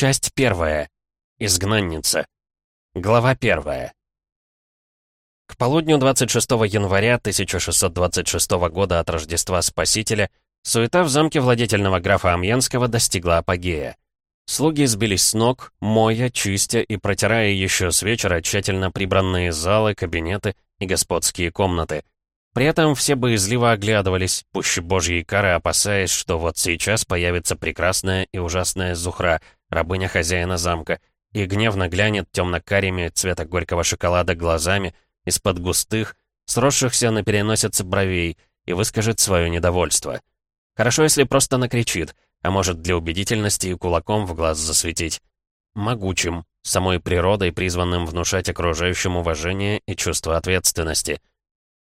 Часть первая. Изгнанница. Глава первая. К полудню 26 января 1626 года от Рождества Спасителя суета в замке владетельного графа Амьенского достигла апогея. Слуги сбились с ног, моя, чистя и протирая еще с вечера тщательно прибранные залы, кабинеты и господские комнаты. При этом все боязливо оглядывались, пуще божьей кары опасаясь, что вот сейчас появится прекрасная и ужасная Зухра, рабыня хозяина замка, и гневно глянет темно-карими цвета горького шоколада глазами из-под густых, сросшихся на переносице бровей, и выскажет свое недовольство. Хорошо, если просто накричит — а может для убедительности и кулаком в глаз засветить. Могучим, самой природой, призванным внушать окружающим уважение и чувство ответственности.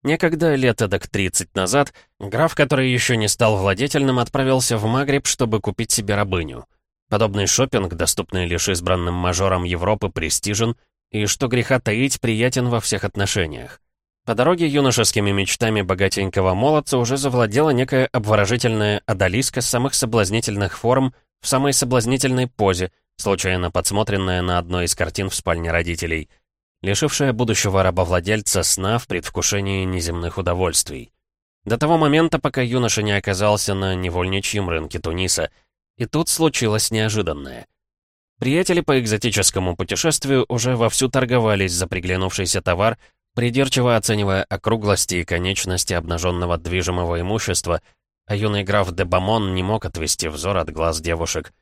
Некогда, лет эдак 30 назад, граф, который еще не стал владетельным, отправился в Магриб, чтобы купить себе рабыню. Подобный шопинг, доступный лишь избранным мажорам Европы, престижен и, что греха таить, приятен во всех отношениях. По дороге юношескими мечтами богатенького молодца уже завладела некая обворожительная одолиска самых соблазнительных форм в самой соблазнительной позе, случайно подсмотренная на одной из картин в спальне родителей, лишившая будущего рабовладельца сна в предвкушении неземных удовольствий. До того момента, пока юноша не оказался на невольничьем рынке Туниса. И тут случилось неожиданное. Приятели по экзотическому путешествию уже вовсю торговались за приглянувшийся товар — Придирчиво оценивая округлости и конечности обнаженного движимого имущества, а юный граф де Бамон не мог отвести взор от глаз девушек,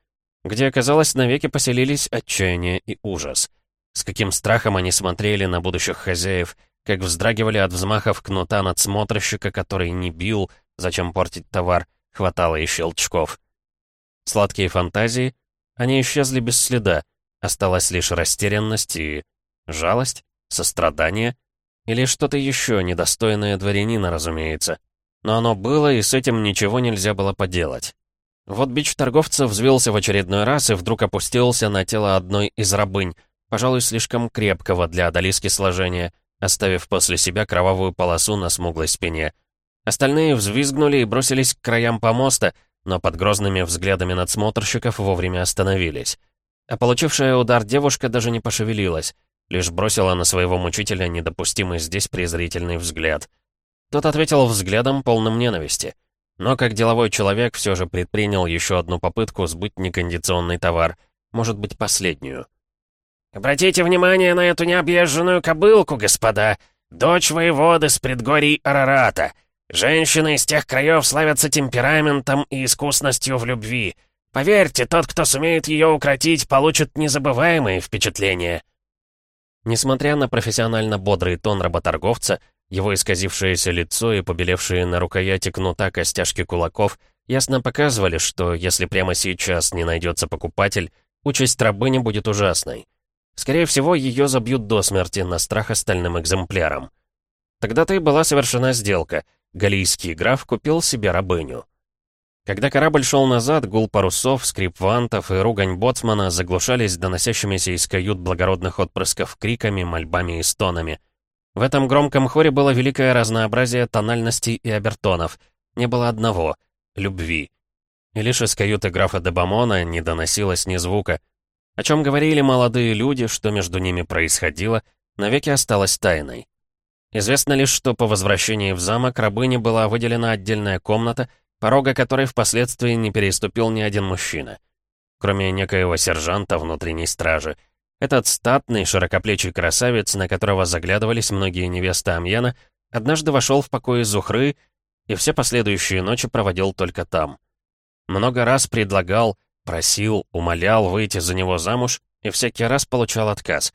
где, оказалось, навеки поселились отчаяние и ужас. С каким страхом они смотрели на будущих хозяев, как вздрагивали от взмахов кнута надсмотрщика, который не бил, зачем портить товар, хватало и щелчков. Сладкие фантазии, они исчезли без следа, осталась лишь растерянность и... жалость, сострадание — или что-то еще недостойное дворянина, разумеется. Но оно было, и с этим ничего нельзя было поделать. Вот бич торговца взвился в очередной раз и вдруг опустился на тело одной из рабынь, пожалуй, слишком крепкого для одолиски сложения, оставив после себя кровавую полосу на смуглой спине. Остальные взвизгнули и бросились к краям помоста, но под грозными взглядами надсмотрщиков вовремя остановились. А получившая удар девушка даже не пошевелилась. Лишь бросила на своего мучителя недопустимый здесь презрительный взгляд. Тот ответил взглядом, полным ненависти. Но как деловой человек все же предпринял еще одну попытку сбыть некондиционный товар, может быть, последнюю. «Обратите внимание на эту необъезженную кобылку, господа! Дочь воеводы с предгорий Арарата. Женщины из тех краев славятся темпераментом и искусностью в любви. Поверьте, тот, кто сумеет ее укротить, получит незабываемые впечатления». Несмотря на профессионально бодрый тон работорговца, его исказившееся лицо и побелевшие на рукояти кнута костяшки кулаков ясно показывали, что если прямо сейчас не найдется покупатель, участь рабыни будет ужасной. Скорее всего, ее забьют до смерти на страх остальным экземплярам. Тогда-то и была совершена сделка. Галийский граф купил себе рабыню. Когда корабль шел назад, гул парусов, скрип вантов и ругань боцмана заглушались доносящимися из кают благородных отпрысков криками, мольбами и стонами. В этом громком хоре было великое разнообразие тональностей и обертонов. Не было одного — любви. И лишь из каюты графа де Бамона не доносилось ни звука. О чем говорили молодые люди, что между ними происходило, навеки осталось тайной. Известно лишь, что по возвращении в замок рабыне была выделена отдельная комната — порога которой впоследствии не переступил ни один мужчина. Кроме некоего сержанта внутренней стражи. Этот статный, широкоплечий красавец, на которого заглядывались многие невесты Амьена, однажды вошел в покои Зухры и все последующие ночи проводил только там. Много раз предлагал, просил, умолял выйти за него замуж и всякий раз получал отказ.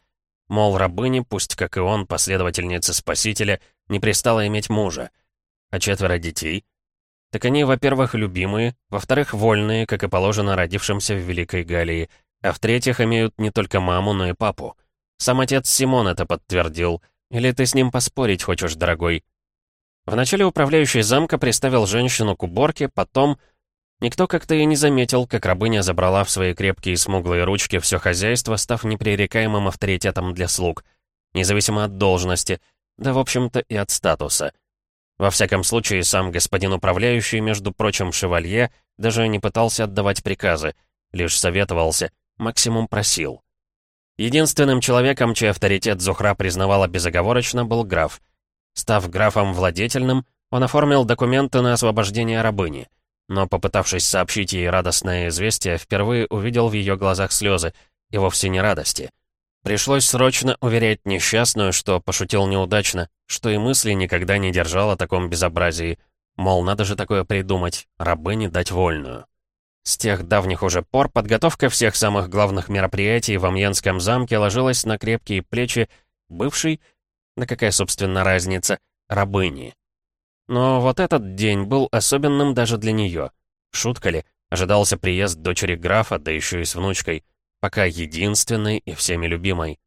Мол, рабыне, пусть, как и он, последовательница Спасителя, не пристала иметь мужа. А четверо детей — так они, во-первых, любимые, во-вторых, вольные, как и положено родившимся в Великой Галлии, а в-третьих, имеют не только маму, но и папу. Сам отец Симон это подтвердил. Или ты с ним поспорить хочешь, дорогой? Вначале управляющий замка приставил женщину к уборке, потом... Никто как-то и не заметил, как рабыня забрала в свои крепкие смуглые ручки все хозяйство, став непререкаемым авторитетом для слуг. Независимо от должности, да, в общем-то, и от статуса. Во всяком случае, сам господин управляющий, между прочим, шевалье, даже не пытался отдавать приказы, лишь советовался, максимум просил. Единственным человеком, чей авторитет Зухра признавала безоговорочно, был граф. Став графом владетельным, он оформил документы на освобождение рабыни. Но, попытавшись сообщить ей радостное известие, впервые увидел в ее глазах слезы, и вовсе не радости. Пришлось срочно уверять несчастную, что пошутил неудачно, что и мысли никогда не держал о таком безобразии. Мол, надо же такое придумать, рабыне дать вольную. С тех давних уже пор подготовка всех самых главных мероприятий в Амьенском замке ложилась на крепкие плечи бывшей, да какая, собственно, разница, рабыни. Но вот этот день был особенным даже для нее. Шутка ли, ожидался приезд дочери графа, да еще и с внучкой, пока единственной и всеми любимой.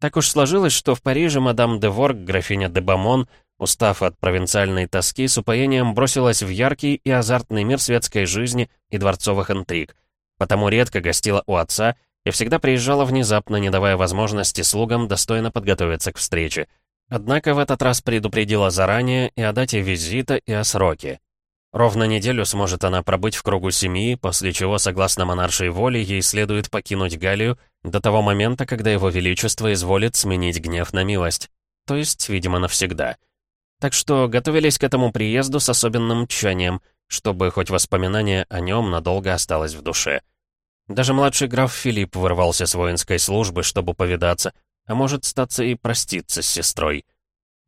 Так уж сложилось, что в Париже мадам де Ворг, графиня де Бамон, устав от провинциальной тоски, с упоением бросилась в яркий и азартный мир светской жизни и дворцовых интриг. Потому редко гостила у отца и всегда приезжала внезапно, не давая возможности слугам достойно подготовиться к встрече. Однако в этот раз предупредила заранее и о дате визита, и о сроке. Ровно неделю сможет она пробыть в кругу семьи, после чего, согласно монаршей воле, ей следует покинуть Галию до того момента, когда его величество изволит сменить гнев на милость. То есть, видимо, навсегда. Так что готовились к этому приезду с особенным тщанием, чтобы хоть воспоминание о нем надолго осталось в душе. Даже младший граф Филипп вырвался с воинской службы, чтобы повидаться, а может, статься и проститься с сестрой.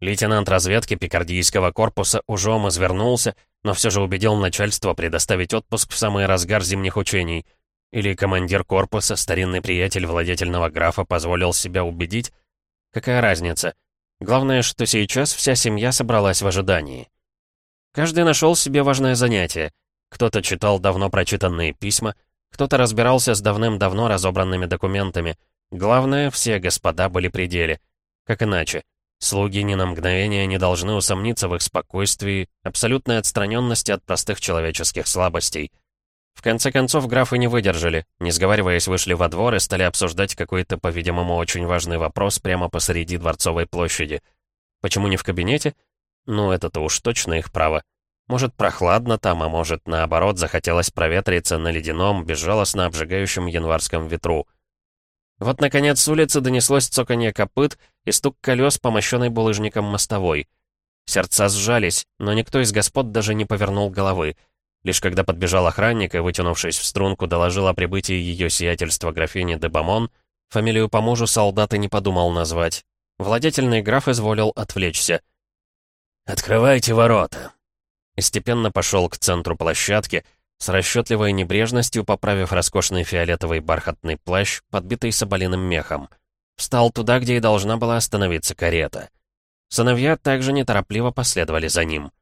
Лейтенант разведки Пикардийского корпуса ужом извернулся, но все же убедил начальство предоставить отпуск в самый разгар зимних учений. Или командир корпуса, старинный приятель владетельного графа, позволил себя убедить? Какая разница? Главное, что сейчас вся семья собралась в ожидании. Каждый нашел себе важное занятие. Кто-то читал давно прочитанные письма, кто-то разбирался с давным-давно разобранными документами. Главное, все господа были при деле. Как иначе? Слуги ни на мгновение не должны усомниться в их спокойствии, абсолютной отстраненности от простых человеческих слабостей. В конце концов, графы не выдержали, не сговариваясь, вышли во двор и стали обсуждать какой-то, по-видимому, очень важный вопрос прямо посреди Дворцовой площади. Почему не в кабинете? Ну, это-то уж точно их право. Может, прохладно там, а может, наоборот, захотелось проветриться на ледяном, безжалостно обжигающем январском ветру. Вот, наконец, с улицы донеслось цоканье копыт и стук колес по мощенной булыжником мостовой. Сердца сжались, но никто из господ даже не повернул головы. Лишь когда подбежал охранник и, вытянувшись в струнку, доложил о прибытии ее сиятельства графини де Бамон, фамилию по мужу солдат не подумал назвать. Владетельный граф изволил отвлечься. «Открывайте ворота!» И степенно пошел к центру площадки, с расчетливой небрежностью поправив роскошный фиолетовый бархатный плащ, подбитый соболиным мехом. Встал туда, где и должна была остановиться карета. Сыновья также неторопливо последовали за ним.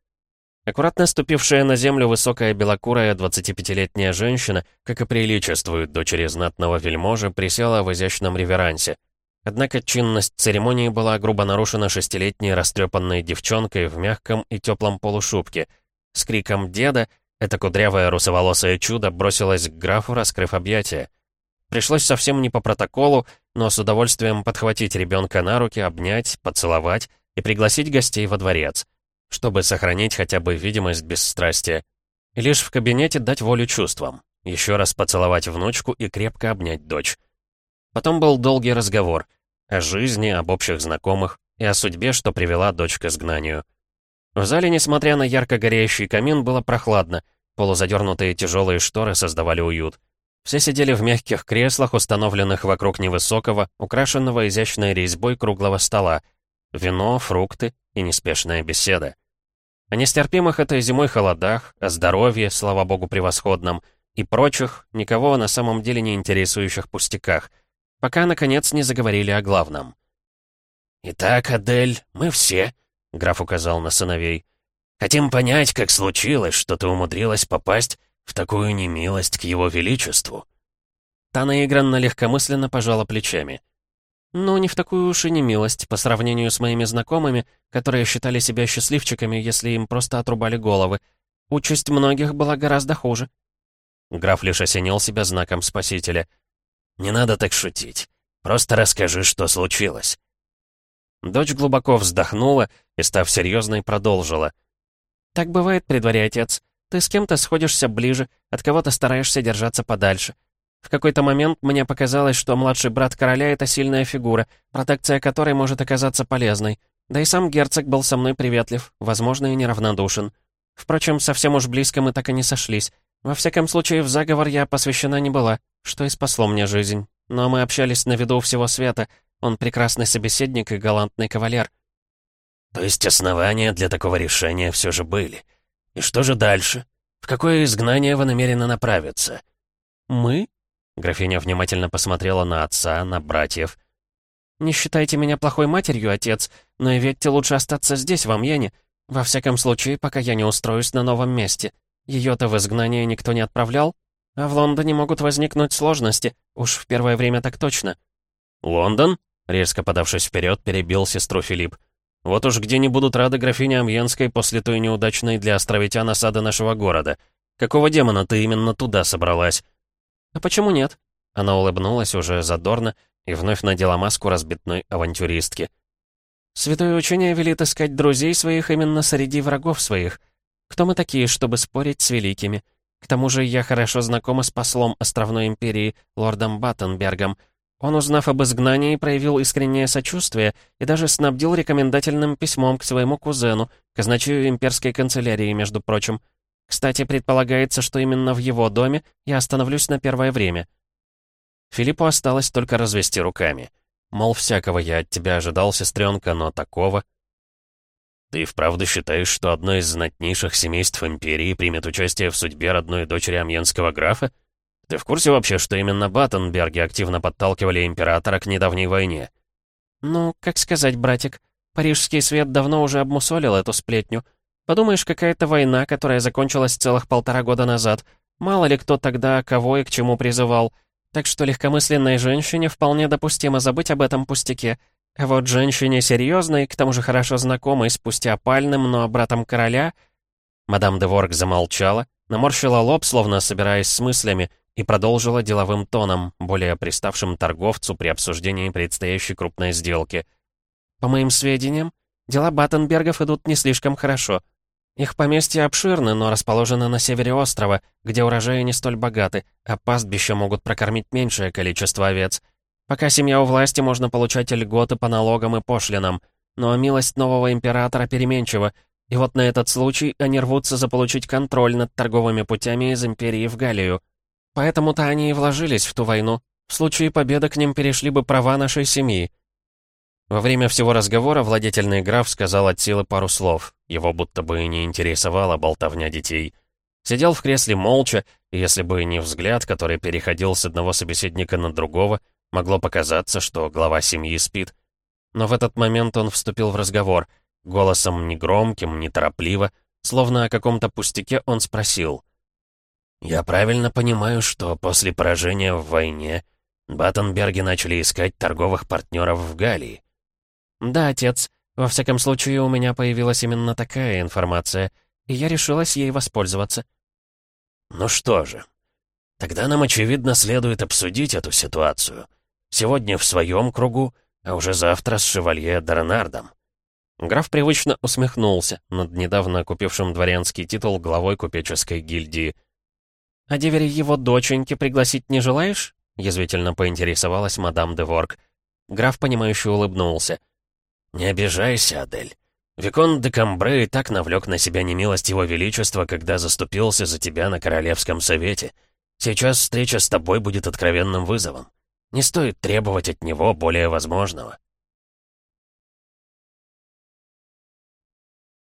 Аккуратно ступившая на землю высокая белокурая 25-летняя женщина, как и приличествует дочери знатного вельможи, присела в изящном реверансе. Однако чинность церемонии была грубо нарушена шестилетней растрепанной девчонкой в мягком и теплом полушубке. С криком «Деда!» Это кудрявое русоволосое чудо бросилось к графу, раскрыв объятия. Пришлось совсем не по протоколу, но с удовольствием подхватить ребенка на руки, обнять, поцеловать и пригласить гостей во дворец, чтобы сохранить хотя бы видимость бесстрастия. И лишь в кабинете дать волю чувствам, еще раз поцеловать внучку и крепко обнять дочь. Потом был долгий разговор о жизни, об общих знакомых и о судьбе, что привела дочь к изгнанию. В зале, несмотря на ярко горящий камин, было прохладно, полузадернутые тяжелые шторы создавали уют. Все сидели в мягких креслах, установленных вокруг невысокого, украшенного изящной резьбой круглого стола. Вино, фрукты и неспешная беседа. О нестерпимых этой зимой холодах, о здоровье, слава богу, превосходном, и прочих, никого на самом деле не интересующих пустяках, пока, наконец, не заговорили о главном. «Итак, Адель, мы все, — граф указал на сыновей. «Хотим понять, как случилось, что ты умудрилась попасть в такую немилость к его величеству». Та наигранно легкомысленно пожала плечами. «Ну, не в такую уж и немилость, по сравнению с моими знакомыми, которые считали себя счастливчиками, если им просто отрубали головы. Участь многих была гораздо хуже». Граф лишь осенил себя знаком спасителя. «Не надо так шутить. Просто расскажи, что случилось». Дочь глубоко вздохнула и, став серьезной, продолжила. «Так бывает при дворе, отец. Ты с кем-то сходишься ближе, от кого-то стараешься держаться подальше. В какой-то момент мне показалось, что младший брат короля — это сильная фигура, протекция которой может оказаться полезной. Да и сам герцог был со мной приветлив, возможно, и неравнодушен. Впрочем, совсем уж близко мы так и не сошлись. Во всяком случае, в заговор я посвящена не была, что и спасло мне жизнь. Но мы общались на виду всего света. Он прекрасный собеседник и галантный кавалер. То есть основания для такого решения все же были. И что же дальше? В какое изгнание вы намерены направиться? Мы? Графиня внимательно посмотрела на отца, на братьев. «Не считайте меня плохой матерью, отец, но и ведьте лучше остаться здесь, в Амьене. Во всяком случае, пока я не устроюсь на новом месте. Ее-то в изгнание никто не отправлял, а в Лондоне могут возникнуть сложности, уж в первое время так точно». «Лондон?» — резко подавшись вперед, перебил сестру Филипп. «Вот уж где не будут рады графине Амьенской после той неудачной для островитян осады нашего города. Какого демона ты именно туда собралась?» «А почему нет?» Она улыбнулась уже задорно и вновь надела маску разбитной авантюристки. «Святое учение велит искать друзей своих именно среди врагов своих. Кто мы такие, чтобы спорить с великими? К тому же я хорошо знакома с послом Островной Империи, лордом Баттенбергом. Он, узнав об изгнании, проявил искреннее сочувствие и даже снабдил рекомендательным письмом к своему кузену, казначею имперской канцелярии, между прочим. Кстати, предполагается, что именно в его доме я остановлюсь на первое время. Филиппу осталось только развести руками. Мол, всякого я от тебя ожидал, сестренка, но такого... Ты вправду считаешь, что одно из знатнейших семейств Империи примет участие в судьбе родной дочери амьенского графа? Ты в курсе вообще, что именно Баттенберги активно подталкивали императора к недавней войне? Ну, как сказать, братик, парижский свет давно уже обмусолил эту сплетню. Подумаешь, какая-то война, которая закончилась целых полтора года назад. Мало ли кто тогда кого и к чему призывал. Так что легкомысленной женщине вполне допустимо забыть об этом пустяке. А вот женщине серьезной, к тому же хорошо знакомой с пусть опальным, но братом короля... Мадам де Ворк замолчала, наморщила лоб, словно собираясь с мыслями, и продолжила деловым тоном, более приставшим торговцу при обсуждении предстоящей крупной сделки. «По моим сведениям, дела Баттенбергов идут не слишком хорошо. Их поместья обширны, но расположены на севере острова, где урожаи не столь богаты, а пастбища могут прокормить меньшее количество овец. Пока семья у власти, можно получать льготы по налогам и пошлинам. Но милость нового императора переменчива, и вот на этот случай они рвутся заполучить контроль над торговыми путями из империи в Галлию. Поэтому-то они и вложились в ту войну. В случае победы к ним перешли бы права нашей семьи. Во время всего разговора владетельный граф сказал от силы пару слов. Его будто бы и не интересовала болтовня детей. Сидел в кресле молча, и если бы не взгляд, который переходил с одного собеседника на другого, могло показаться, что глава семьи спит. Но в этот момент он вступил в разговор. Голосом негромким, неторопливо, словно о каком-то пустяке он спросил. «Я правильно понимаю, что после поражения в войне Баттенберги начали искать торговых партнеров в Галлии?» «Да, отец. Во всяком случае, у меня появилась именно такая информация, и я решилась ей воспользоваться». «Ну что же, тогда нам, очевидно, следует обсудить эту ситуацию. Сегодня в своем кругу, а уже завтра с шевалье Дарнардом». Граф привычно усмехнулся над недавно купившим дворянский титул главой купеческой гильдии. «А деверя его доченьки пригласить не желаешь?» — язвительно поинтересовалась мадам де Ворк. Граф, понимающе улыбнулся. «Не обижайся, Адель. Викон де Камбре и так навлек на себя немилость его величества, когда заступился за тебя на Королевском совете. Сейчас встреча с тобой будет откровенным вызовом. Не стоит требовать от него более возможного».